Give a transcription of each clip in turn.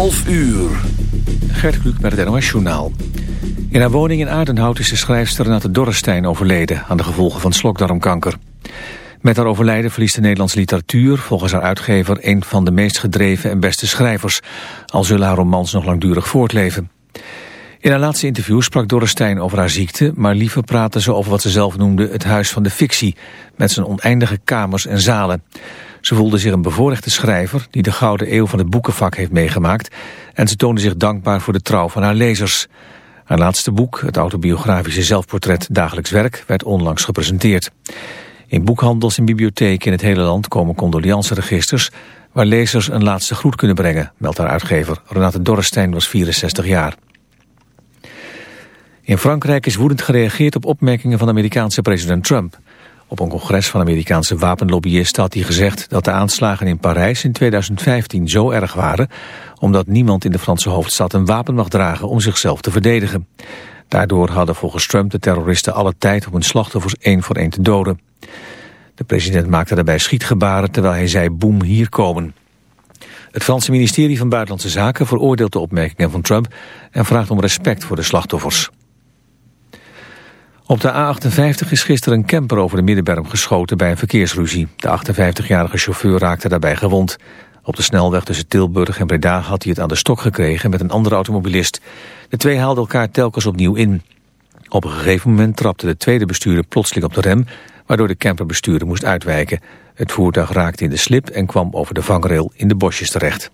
11 uur. Gert Kluk met het NOS Journaal. In haar woning in Aardenhout is de schrijfster Renate Dorrestein overleden... aan de gevolgen van slokdarmkanker. Met haar overlijden verliest de Nederlandse literatuur... volgens haar uitgever een van de meest gedreven en beste schrijvers... al zullen haar romans nog langdurig voortleven. In haar laatste interview sprak Dorrestein over haar ziekte... maar liever praatte ze over wat ze zelf noemde het huis van de fictie... met zijn oneindige kamers en zalen... Ze voelde zich een bevoorrechte schrijver die de gouden eeuw van het boekenvak heeft meegemaakt en ze toonde zich dankbaar voor de trouw van haar lezers. Haar laatste boek, het autobiografische zelfportret Dagelijks Werk, werd onlangs gepresenteerd. In boekhandels en bibliotheken in het hele land komen condoleanceregisters waar lezers een laatste groet kunnen brengen, meldt haar uitgever. Renate Dorrestein was 64 jaar. In Frankrijk is woedend gereageerd op opmerkingen van Amerikaanse president Trump. Op een congres van Amerikaanse wapenlobbyisten had hij gezegd dat de aanslagen in Parijs in 2015 zo erg waren, omdat niemand in de Franse hoofdstad een wapen mag dragen om zichzelf te verdedigen. Daardoor hadden volgens Trump de terroristen alle tijd om hun slachtoffers één voor één te doden. De president maakte daarbij schietgebaren terwijl hij zei boem hier komen. Het Franse ministerie van Buitenlandse Zaken veroordeelt de opmerkingen van Trump en vraagt om respect voor de slachtoffers. Op de A58 is gisteren een camper over de Middenberm geschoten bij een verkeersruzie. De 58-jarige chauffeur raakte daarbij gewond. Op de snelweg tussen Tilburg en Breda had hij het aan de stok gekregen met een andere automobilist. De twee haalden elkaar telkens opnieuw in. Op een gegeven moment trapte de tweede bestuurder plotseling op de rem, waardoor de camperbestuurder moest uitwijken. Het voertuig raakte in de slip en kwam over de vangrail in de bosjes terecht.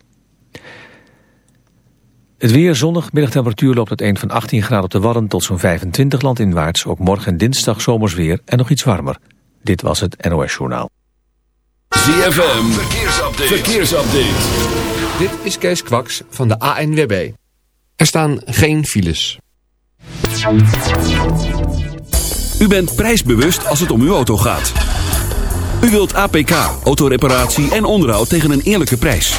Het weer zonnig, middagtemperatuur loopt het van 18 graden op de Wadden tot zo'n 25 landinwaarts. Ook morgen en dinsdag zomers weer en nog iets warmer. Dit was het NOS Journaal. ZFM, verkeersupdate. verkeersupdate. Dit is Kees Kwaks van de ANWB. Er staan geen files. U bent prijsbewust als het om uw auto gaat. U wilt APK, autoreparatie en onderhoud tegen een eerlijke prijs.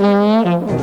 Mm-hmm.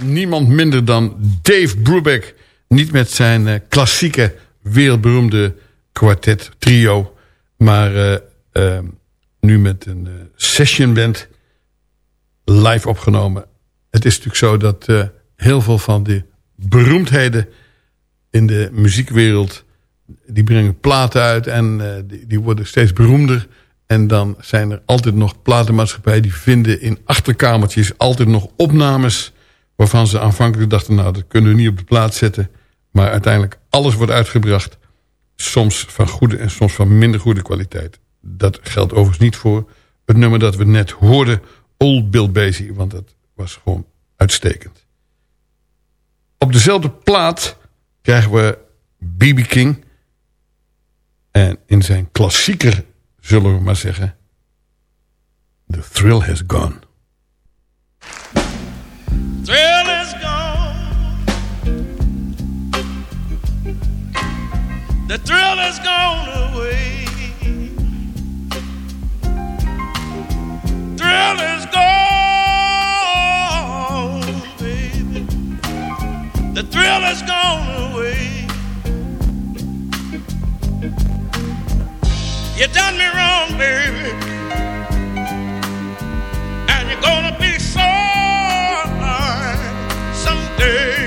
Niemand minder dan Dave Brubeck. Niet met zijn eh, klassieke, wereldberoemde kwartet trio. Maar eh, eh, nu met een session band live opgenomen. Het is natuurlijk zo dat heel veel van de beroemdheden in de muziekwereld... die brengen platen uit en die worden steeds beroemder... En dan zijn er altijd nog platenmaatschappijen die vinden in achterkamertjes altijd nog opnames waarvan ze aanvankelijk dachten, nou dat kunnen we niet op de plaats zetten. Maar uiteindelijk alles wordt uitgebracht. Soms van goede en soms van minder goede kwaliteit. Dat geldt overigens niet voor het nummer dat we net hoorden, Old Bill Basie. Want dat was gewoon uitstekend. Op dezelfde plaat krijgen we B.B. King. En in zijn klassieker zullen we maar zeggen... The Thrill Has Gone. Thrill is gone. The thrill is gone away. Thrill is gone, baby. The thrill is gone away. You done me wrong, baby. And you're gonna day.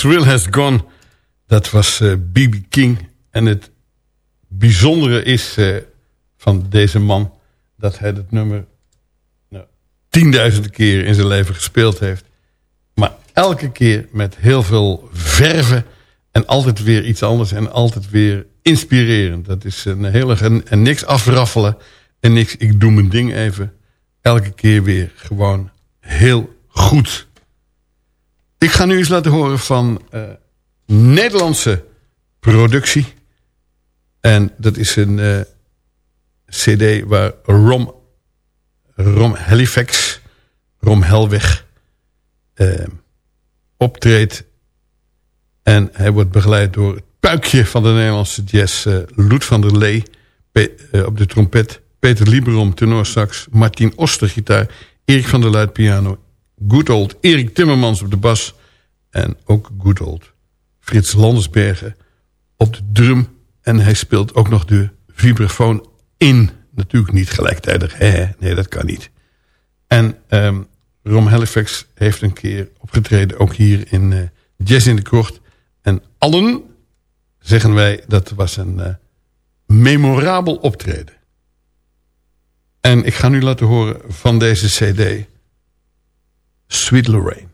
Thrill Has Gone. Dat was B.B. King. En het bijzondere is eh, van deze man... dat hij het nummer nou, tienduizenden keer in zijn leven gespeeld heeft. Maar elke keer met heel veel verven... en altijd weer iets anders en altijd weer inspirerend. Dat is een hele... En, en niks afraffelen en niks... ik doe mijn ding even. Elke keer weer gewoon heel goed... Ik ga nu eens laten horen van uh, Nederlandse productie. En dat is een uh, cd waar Rom, Rom Halifax, Rom Helweg, uh, optreedt. En hij wordt begeleid door het puikje van de Nederlandse jazz... Loet van der Lee op de trompet... Peter Lieberom, tenorsax, Martin Oster, gitaar... Erik van der Luid, piano good old Erik Timmermans op de bas... en ook good old Frits Landersbergen op de drum. En hij speelt ook nog de vibrafoon in. Natuurlijk niet gelijktijdig. Hè? Nee, dat kan niet. En um, Rom Halifax heeft een keer opgetreden... ook hier in uh, Jazz in de Krocht. En allen zeggen wij dat was een uh, memorabel optreden. En ik ga nu laten horen van deze cd... Sweet Lorraine.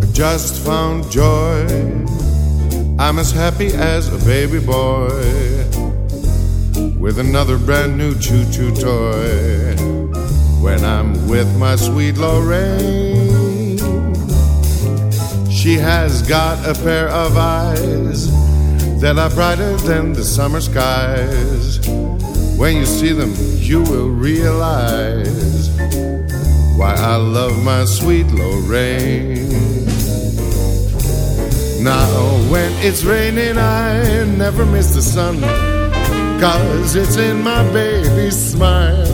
I just found joy. I'm as happy as a baby boy with another brand new choo choo toy when I'm with my sweet Lorraine. She has got a pair of eyes that are brighter than the summer skies. When you see them, you will realize why I love my sweet Lorraine. Now, when it's raining, I never miss the sun, cause it's in my baby's smile.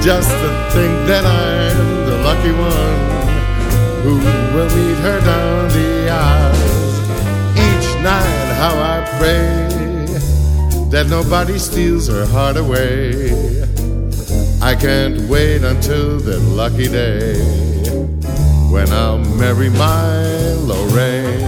Just to think that I'm the lucky one who will meet her down the aisles. Each night, how I pray that nobody steals her heart away. I can't wait until that lucky day when I'll marry my Lorraine.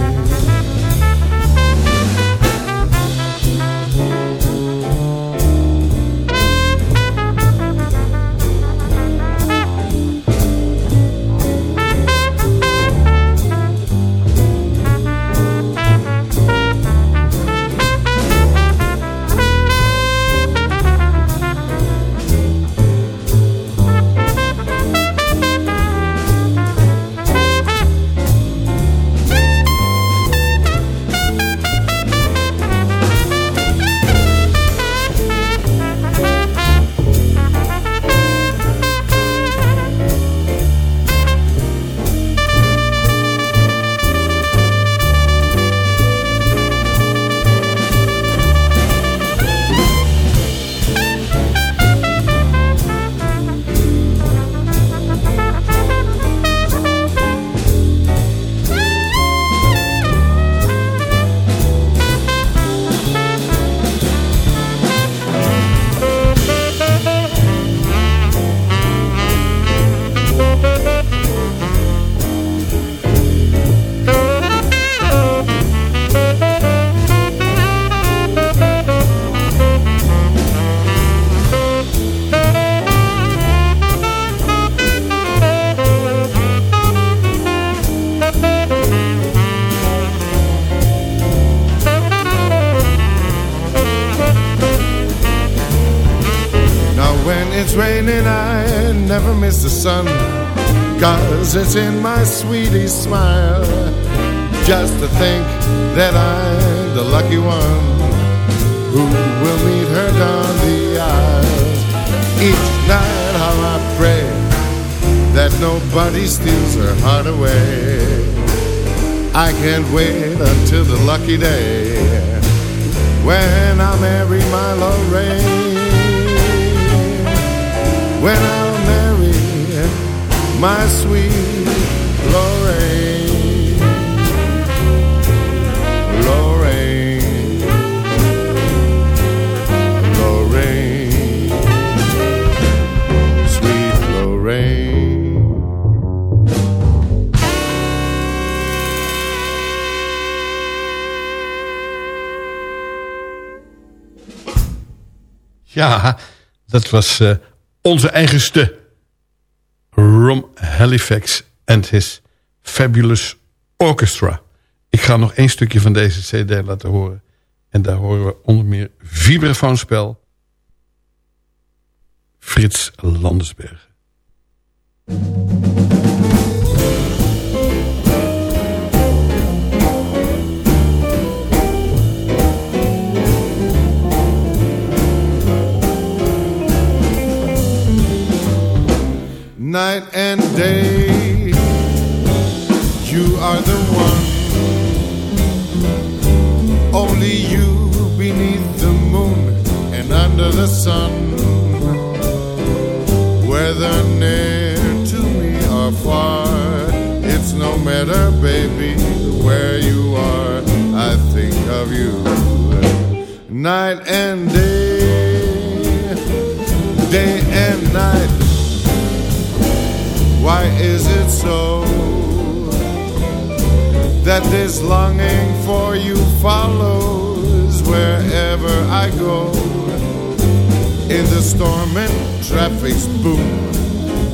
Ja, dat was uh, onze eigenste Rom Halifax and his Fabulous Orchestra. Ik ga nog één stukje van deze cd laten horen. En daar horen we onder meer vibrafoonspel Frits Landersberg. Night and day. You are the one, only you beneath the moon and under the sun. Whether near to me or far, it's no matter, baby, where you are. I think of you night and day, day and night why is it so that this longing for you follows wherever I go? In the storm and traffic's boom,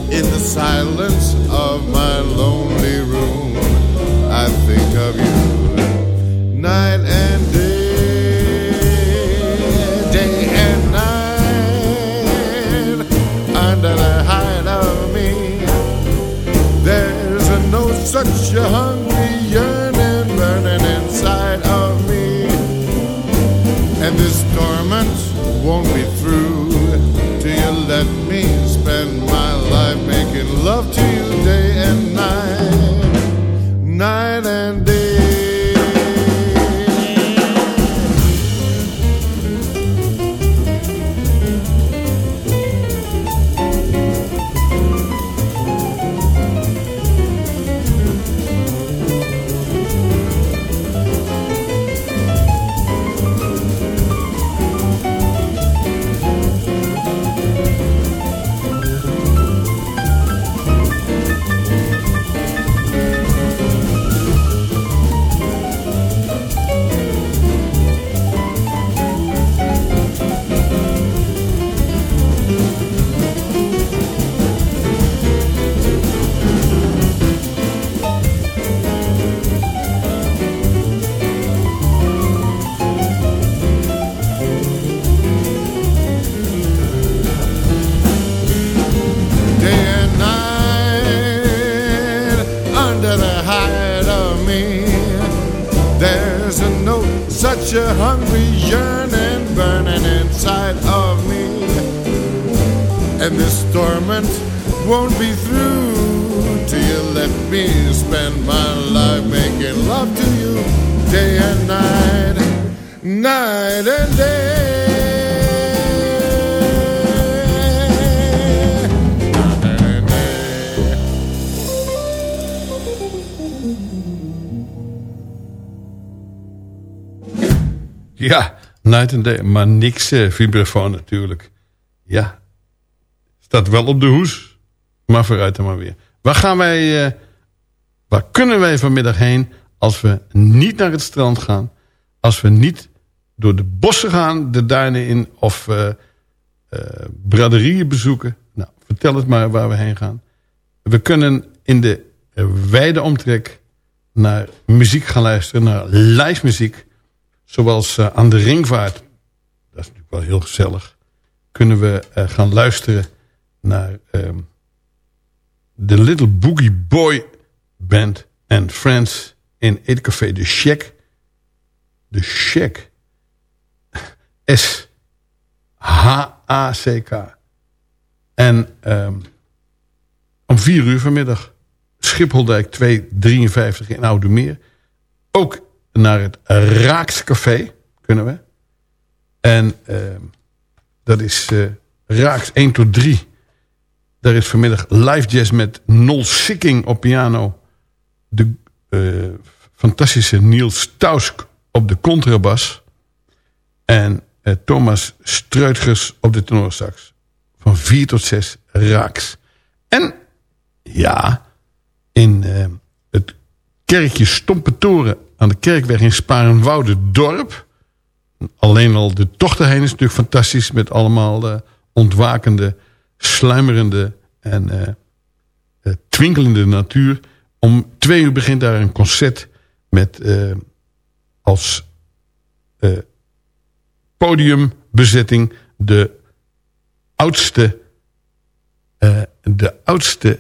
in the silence of my lonely room, I think of you night and day. Such a hungry yearning burning inside of me. And this torment won't be through till you let me spend my life making love to you day and night, Maar niks eh, vibrafoon natuurlijk. Ja, staat wel op de hoes. Maar vooruit dan maar weer. Waar gaan wij... Eh, waar kunnen wij vanmiddag heen... als we niet naar het strand gaan... als we niet door de bossen gaan... de duinen in... of uh, braderieën bezoeken... Nou, vertel het maar waar we heen gaan. We kunnen in de wijde omtrek... naar muziek gaan luisteren... naar live muziek Zoals uh, aan de ringvaart, dat is natuurlijk wel heel gezellig... kunnen we uh, gaan luisteren naar um, de Little Boogie Boy Band and Friends in Eetcafé De Shack. De Shack. S-H-A-C-K. En um, om vier uur vanmiddag Schipholdijk 253 in Oude Meer. Ook naar het Raakscafé kunnen we. En uh, dat is uh, Raaks 1 tot 3. Daar is vanmiddag live jazz met Nol Sikking op piano. De uh, fantastische Niels Tausk op de contrabas. En Thomas Streutgers op de tenorsax. Van 4 tot 6 Raaks. En ja, in het kerkje Stompetoren aan de Kerkweg in Sparenwoude dorp. alleen al de tocht erheen is natuurlijk fantastisch... met allemaal eh, ontwakende, sluimerende en eh, eh, twinkelende natuur. Om twee uur begint daar een concert met als podiumbezetting de oudste, de oudste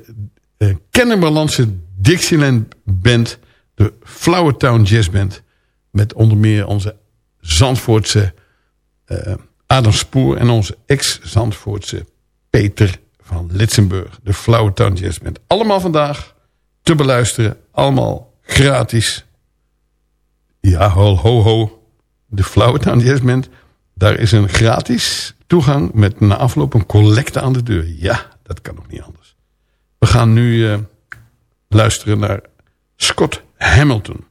eh Kennemerlandse Dixieland band, de Flowertown Jazz Band, met onder meer onze Zandvoortse eh, Adam Spoor en onze ex-Zandvoortse Peter van Litsenburg, de Flowertown Jazz Band. Allemaal vandaag te beluisteren, allemaal gratis. Ja, ho, ho, ho. De Flowertown Jazz Band, daar is een gratis toegang met na afloop een collecte aan de deur. Ja, dat kan nog niet anders. We gaan nu eh, luisteren naar Scott Hamilton.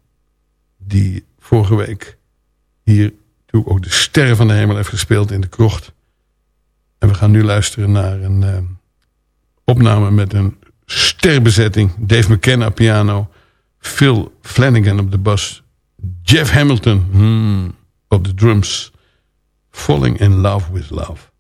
Die vorige week hier natuurlijk ook de Sterren van de Hemel heeft gespeeld in de krocht. En we gaan nu luisteren naar een eh, opname met een sterbezetting. Dave McKenna piano. Phil Flanagan op de bas. Jeff Hamilton hmm, op de drums. Falling in Love with Love.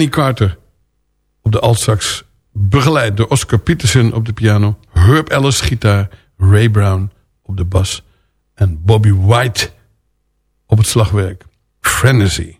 Benny Carter op de altsax. Begeleid door Oscar Peterson op de piano. Herb Ellis gitaar. Ray Brown op de bas. En Bobby White op het slagwerk. Frenzy.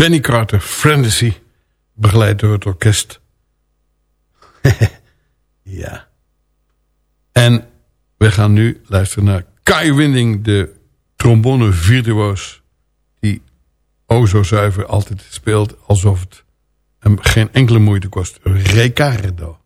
Benny Carter, Frenzy, begeleid door het orkest. ja. En we gaan nu luisteren naar Kai Winding, de trombone virtuoos... die o zo zuiver altijd speelt alsof het hem geen enkele moeite kost. Ricardo.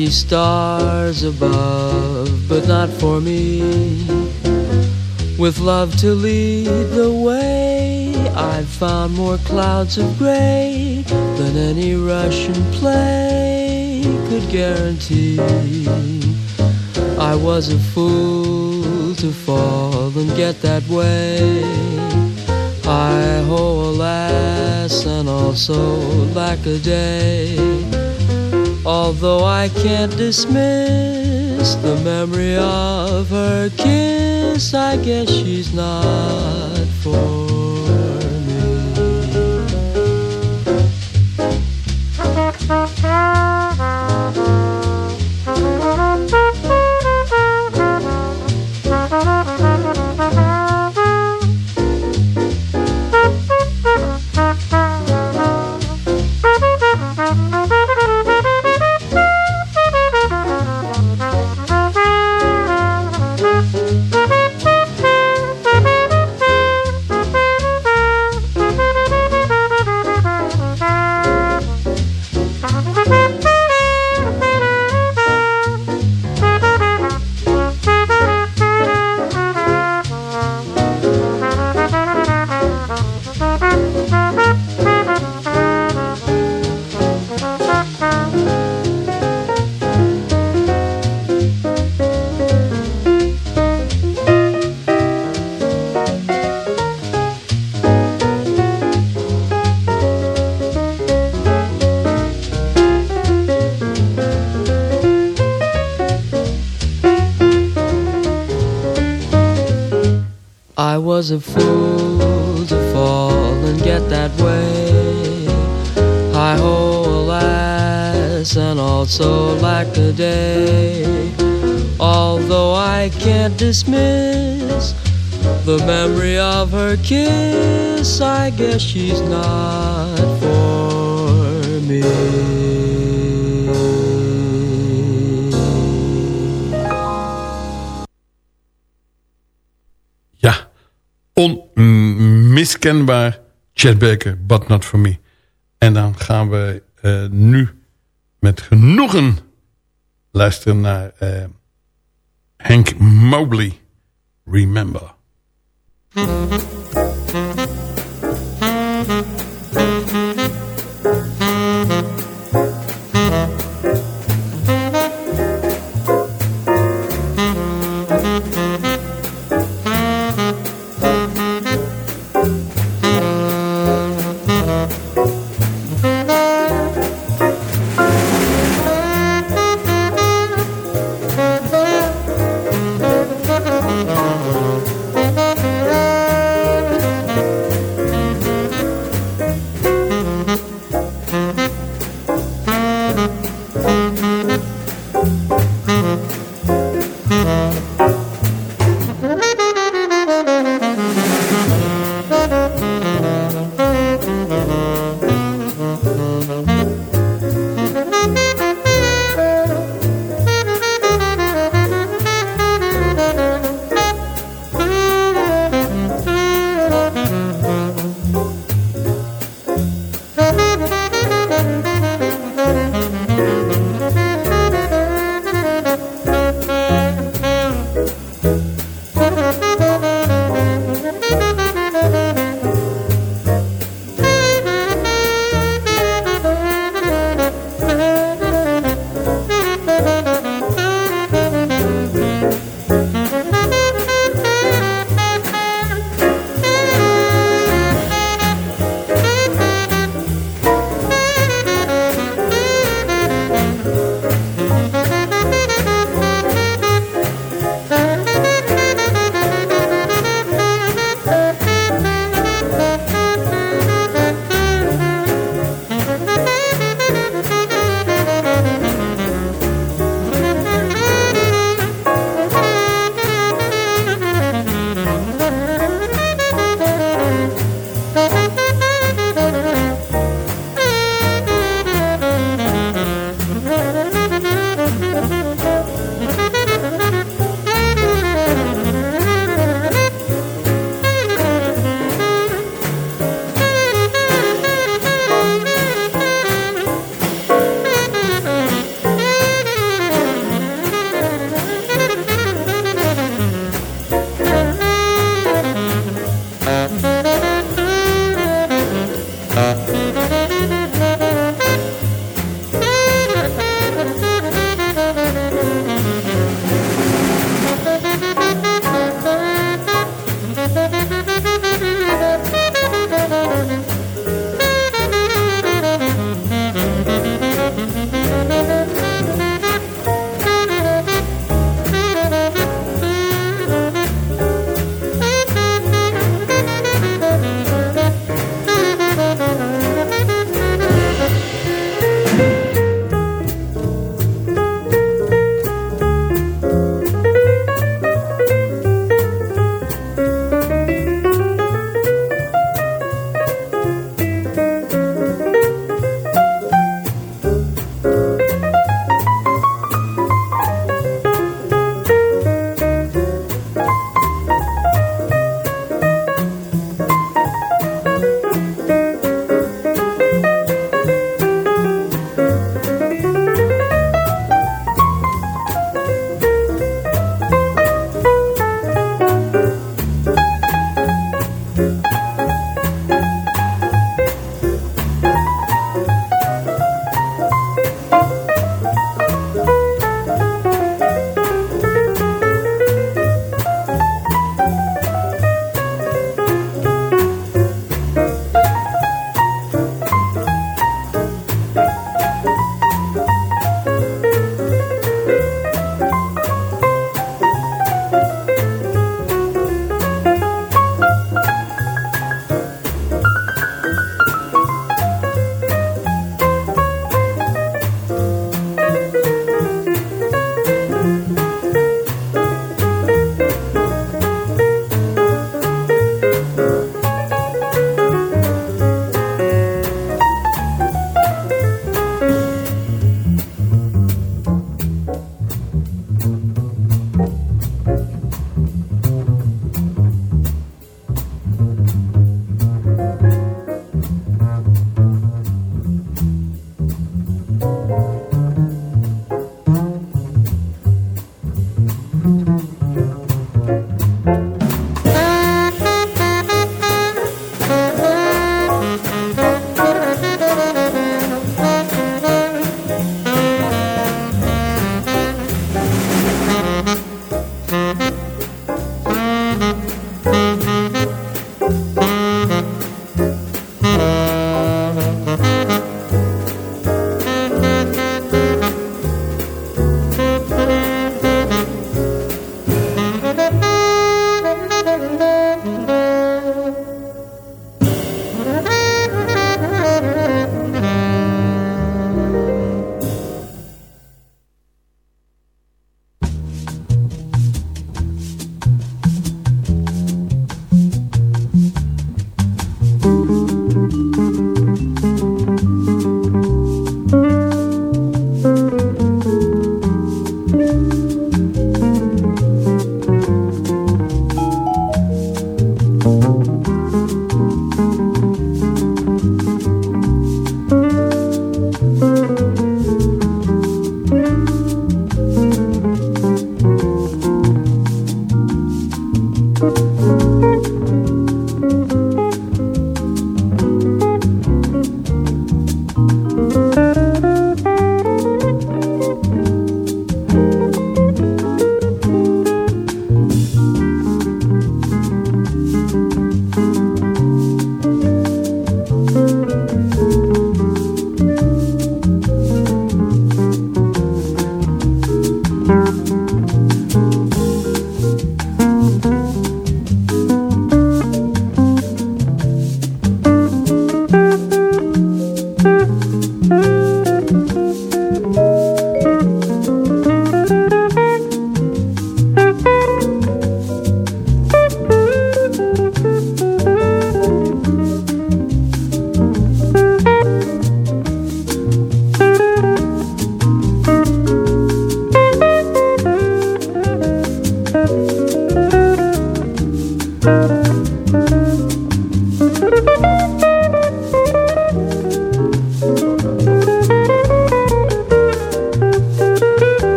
Lucky stars above, but not for me. With love to lead the way, I've found more clouds of gray than any Russian play could guarantee. I was a fool to fall and get that way. I ho, alas, and also lack a day. Although I can't dismiss the memory of her kiss, I guess she's not for I alas, and also lack a day. Although I can't dismiss the memory of her kiss, I guess she's not for me. Onmiskenbaar Chet Baker, but not for me. En dan gaan we eh, nu met genoegen luisteren naar eh, Hank Mobley, Remember.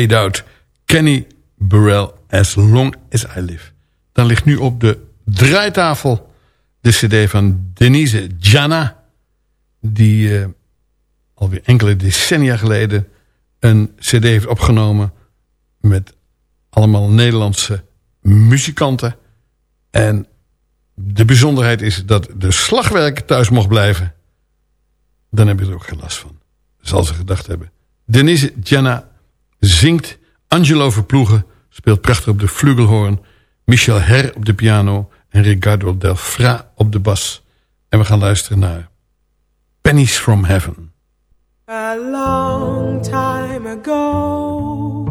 Fade Out. Kenny Burrell, As Long As I Live. Dan ligt nu op de draaitafel de cd van Denise Jana. Die uh, alweer enkele decennia geleden een cd heeft opgenomen... met allemaal Nederlandse muzikanten. En de bijzonderheid is dat de slagwerker thuis mocht blijven. Dan heb je er ook geen last van. Zal ze gedacht hebben. Denise Jana zingt. Angelo Verploegen speelt prachtig op de flugelhoorn. Michel Her op de piano. En Ricardo Del Fra op de bas. En we gaan luisteren naar Pennies from Heaven. A long time ago,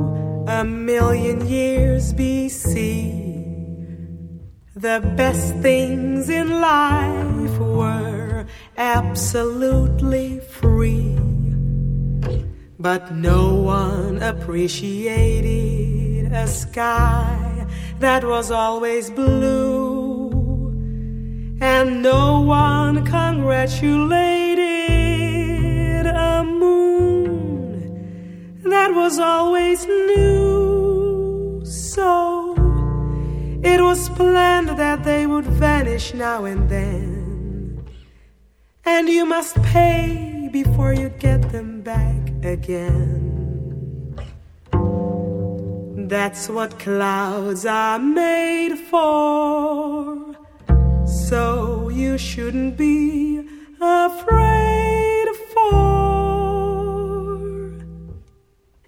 a million years BC, the best things in life were absolutely free. But no one appreciated a sky that was always blue, and no one congratulated a moon that was always new. So it was planned that they would vanish now and then, and you must pay before you get them back again. That's what clouds are made for. So you shouldn't be afraid for.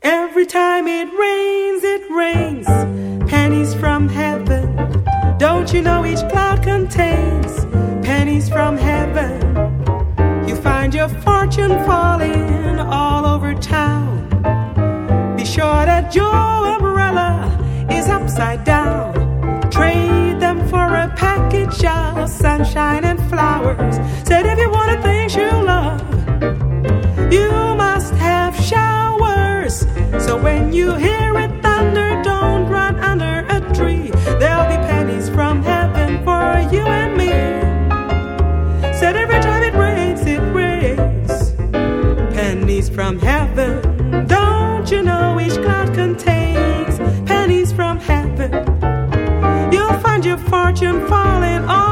Every time it rains, it rains pennies from heaven. Don't you know each cloud contains pennies from heaven? You find your fortune falling all over town. Be sure that your umbrella is upside down. Trade them for a package of sunshine and flowers. Said if you want the things you love, you must have showers. So when you hear it fortune falling all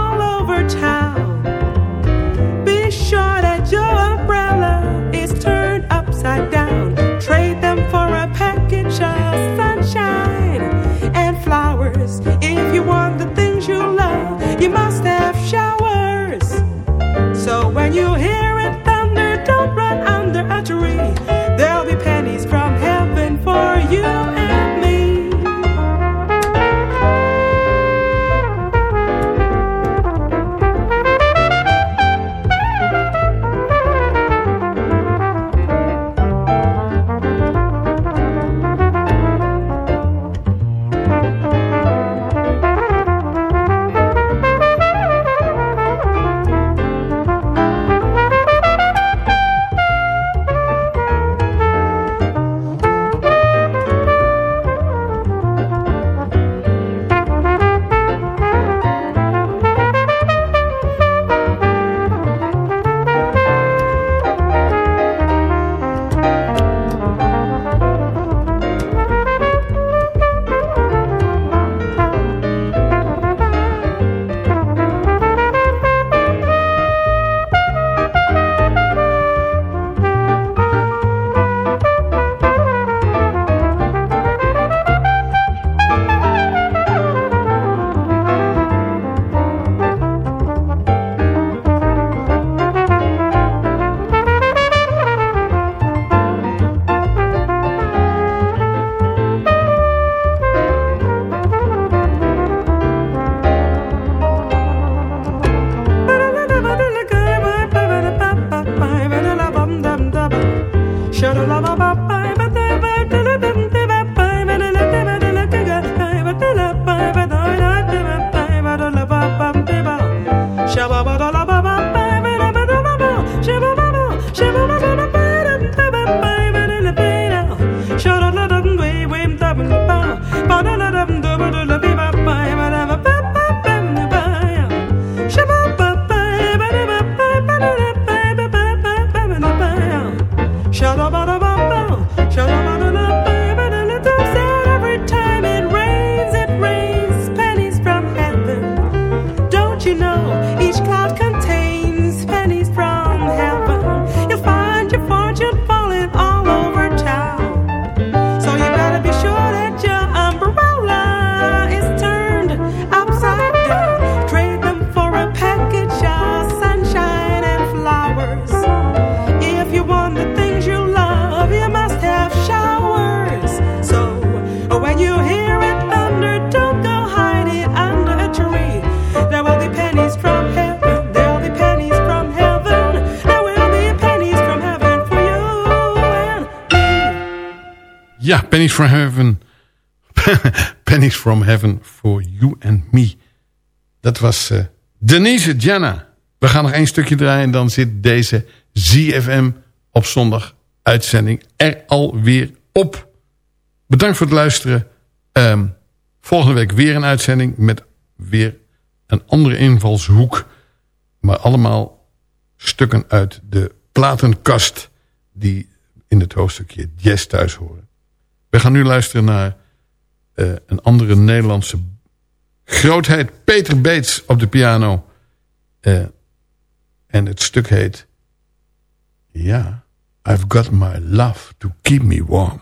Pennies from Heaven. Pennies from Heaven for You and Me. Dat was eh, Denise Jenna. We gaan nog één stukje draaien en dan zit deze ZFM op zondag uitzending er alweer op. Bedankt voor het luisteren. Ehm, volgende week weer een uitzending met weer een andere invalshoek. Maar allemaal stukken uit de platenkast die in het hoofdstukje jazz thuis horen. We gaan nu luisteren naar eh, een andere Nederlandse grootheid. Peter Beets op de piano. Eh, en het stuk heet... Ja, I've got my love to keep me warm.